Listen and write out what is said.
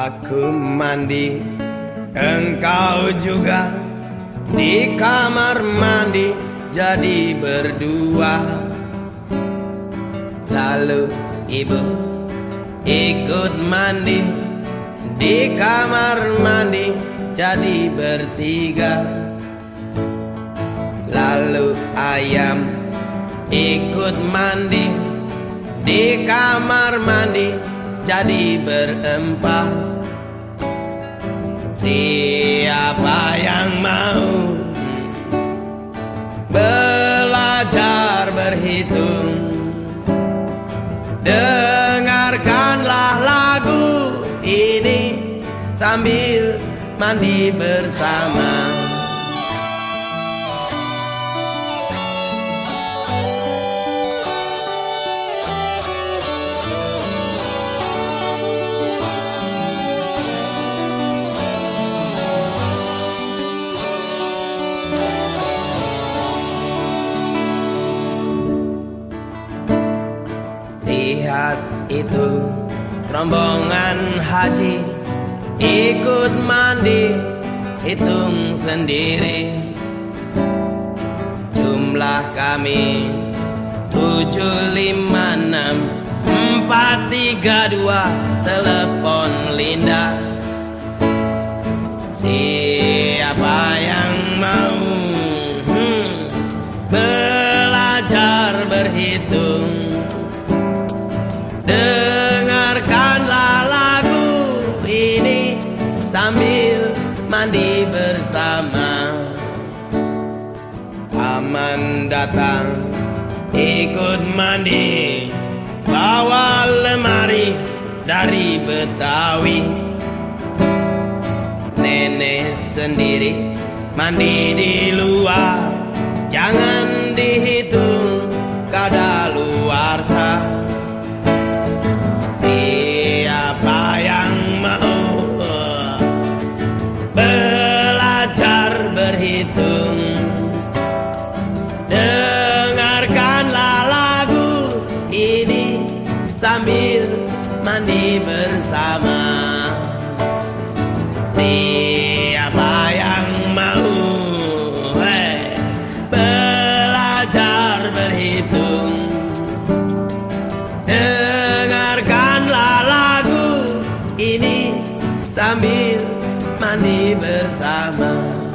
Aku mandi, engkau juga di kamar mandi jadi berdua. Lalu ibu ikut mandi di kamar mandi jadi bertiga. Lalu ayam ikut mandi di kamar mandi jadi berempat Siapa yang mau Belajar berhitung? Dengarkanlah lagu ini Sambil mandi bersama Lihat itu rombongan haji Ikut mandi hitung sendiri. Jumlah kami tujuh lima enam empat tiga dua telepon Linda. Siapa yang mau hmm, belajar berhitung Dengarkanlah lagu ini sambil mandi bersama. Paman datang ikut mandi. Bawa lemari dari Betawi. Nenek sendiri mandi di luar. Jangan dihitung sambil mandi bersama. Siapa yang mau hey, belajar berhitung. Dengarkanlah lagu ini sambil mandi bersama